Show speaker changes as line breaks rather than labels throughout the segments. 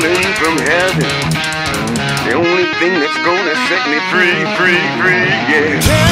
from heaven. The only thing that's gonna set me free, free, free, yeah.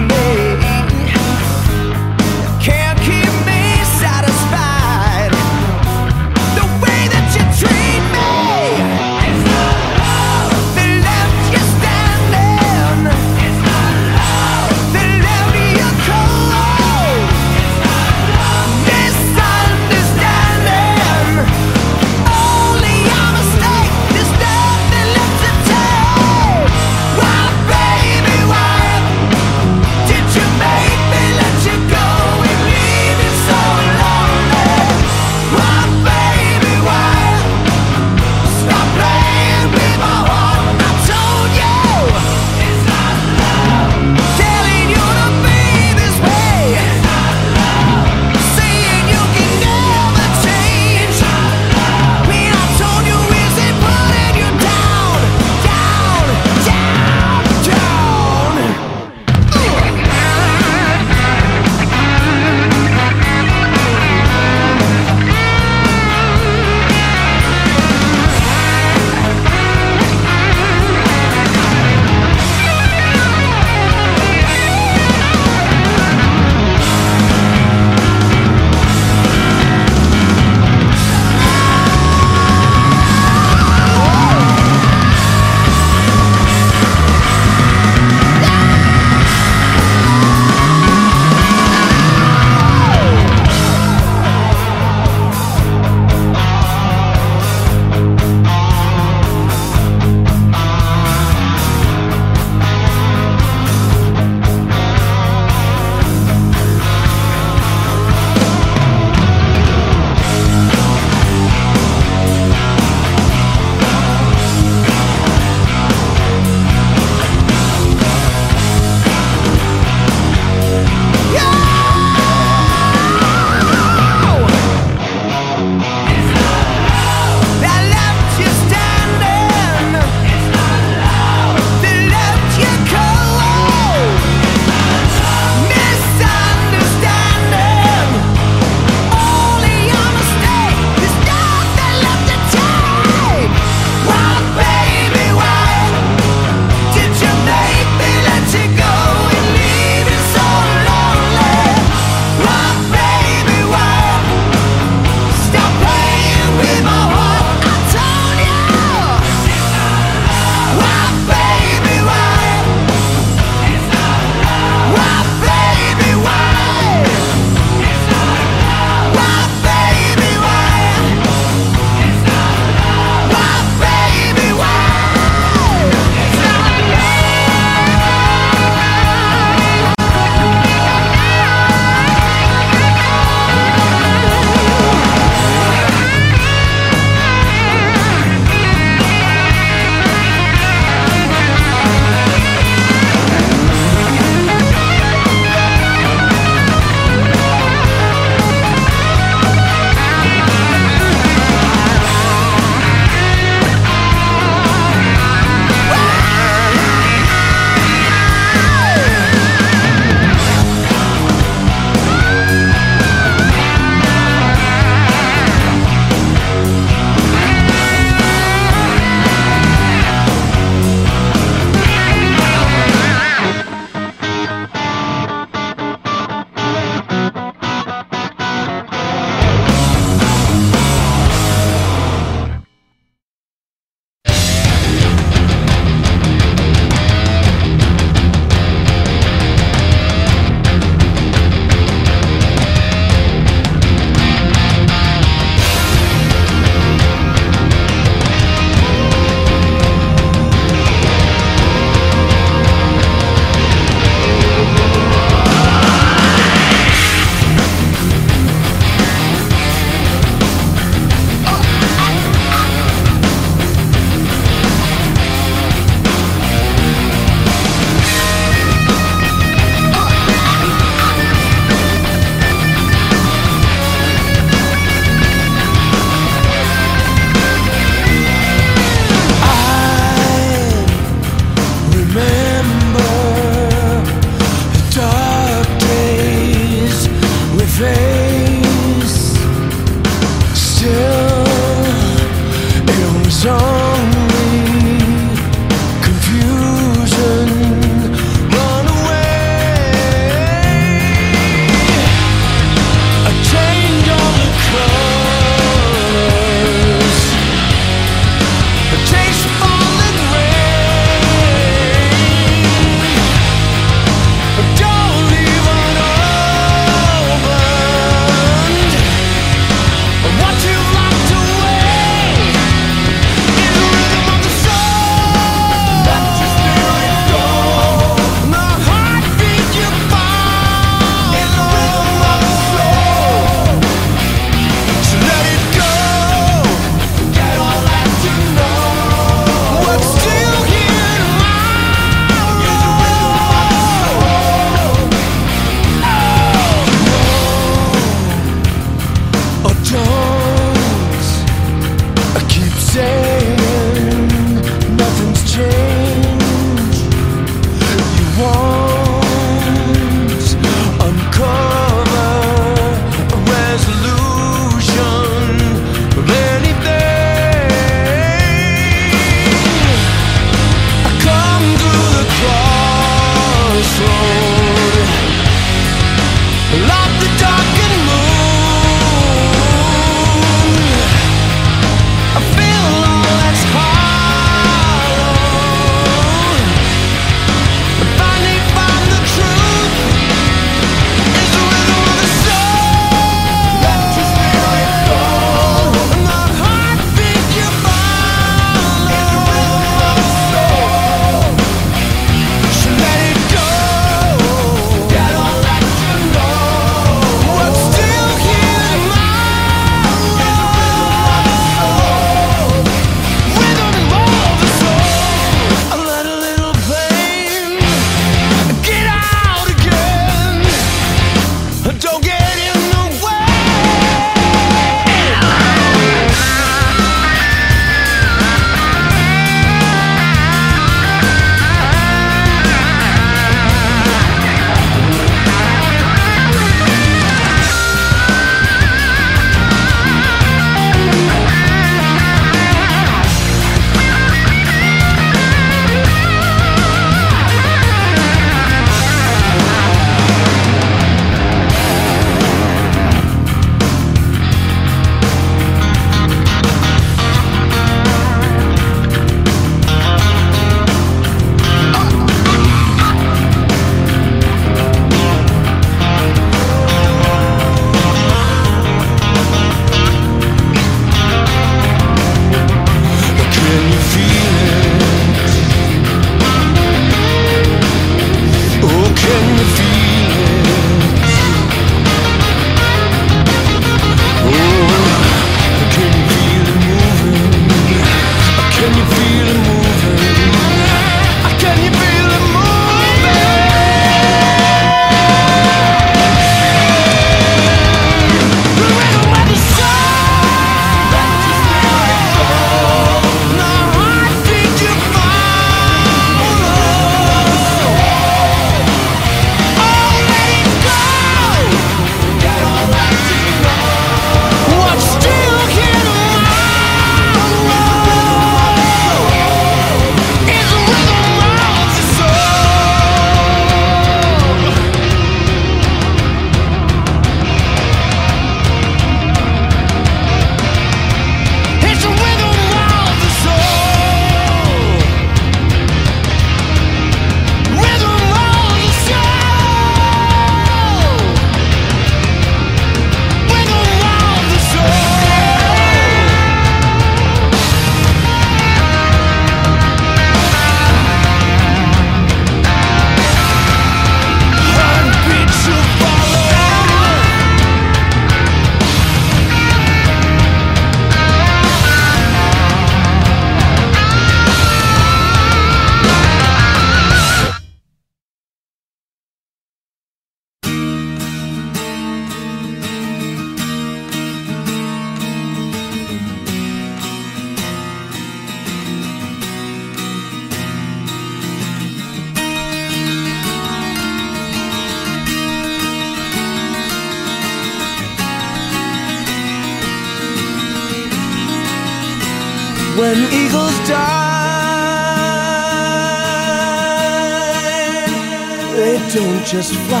just fly.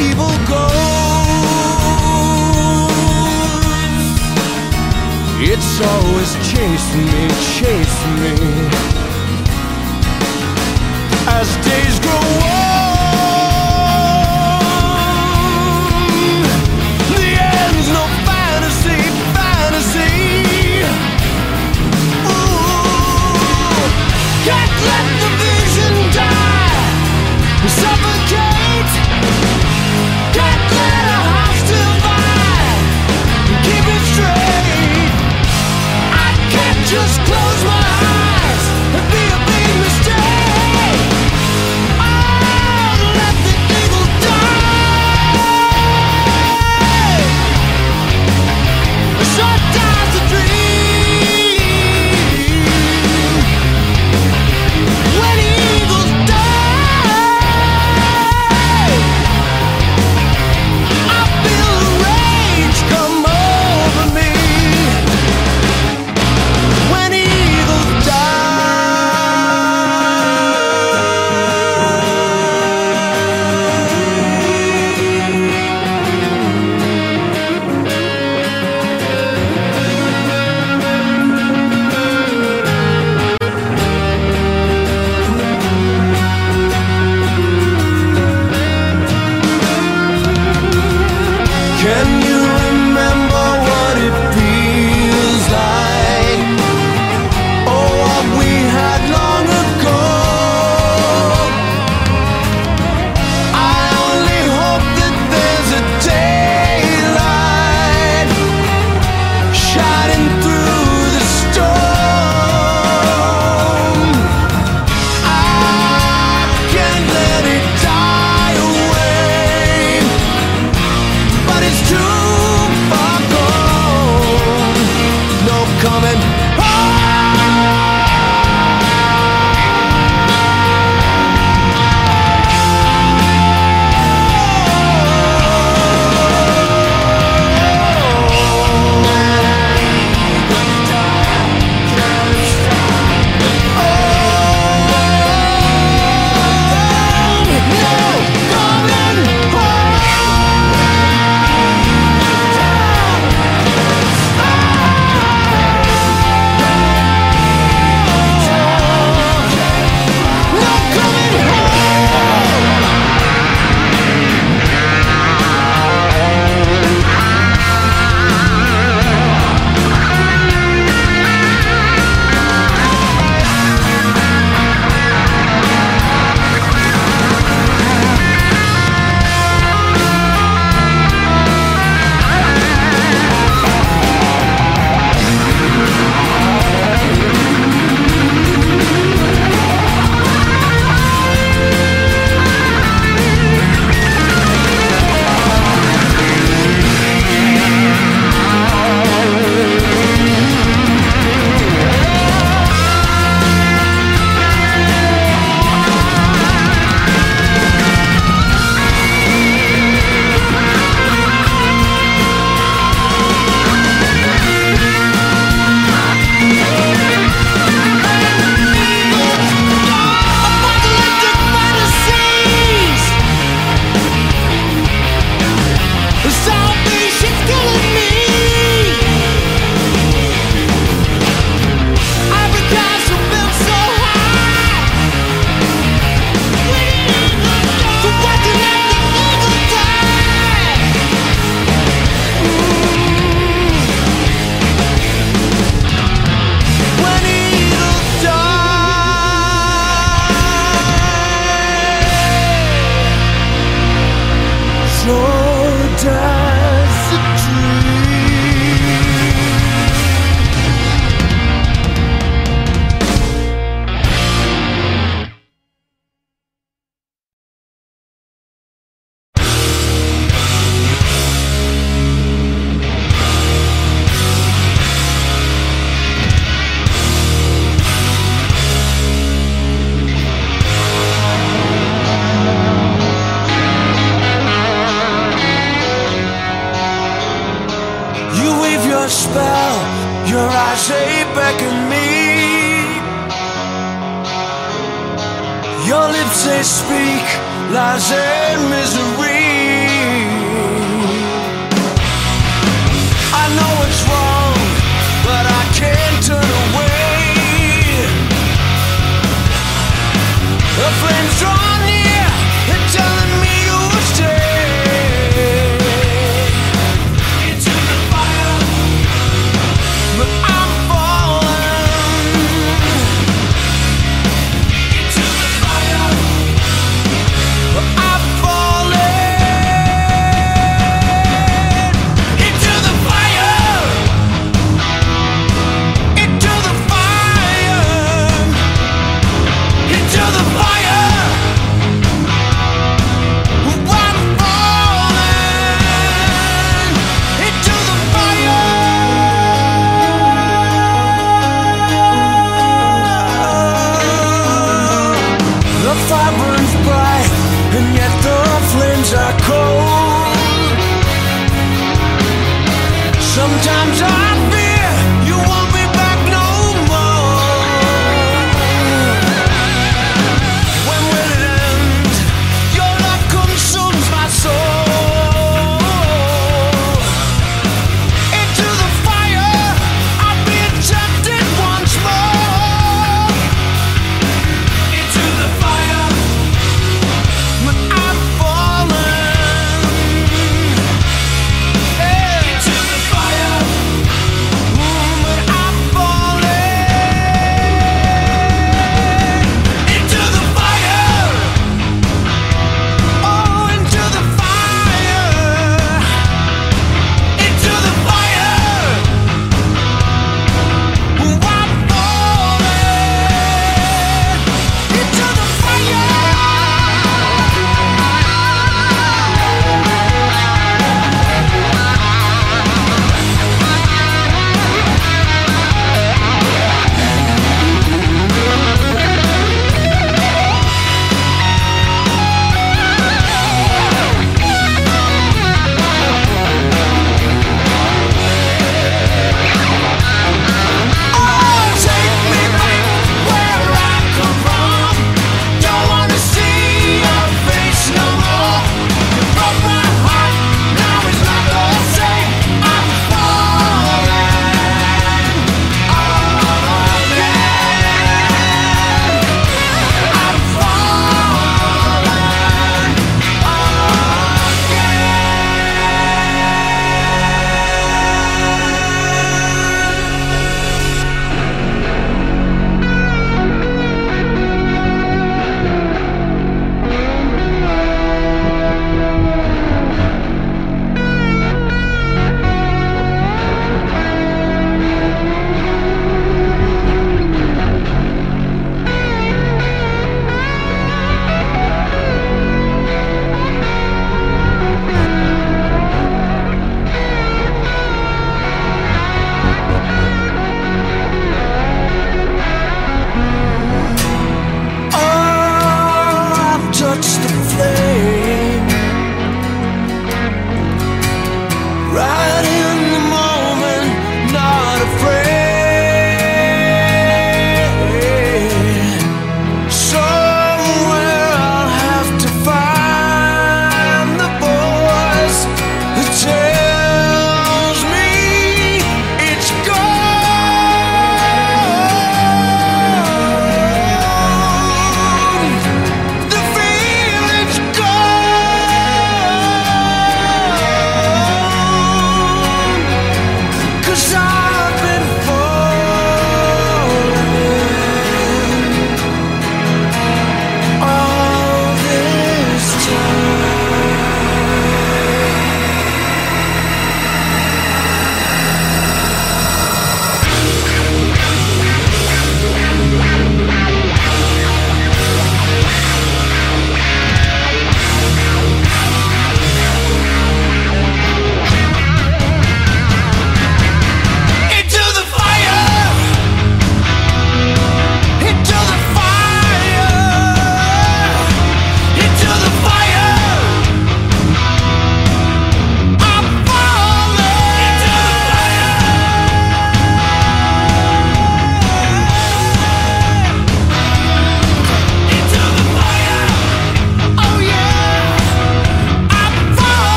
evil goes. It's always chasing me, chasing me. As days go on, the end's no fantasy, fantasy. Ooh, can't let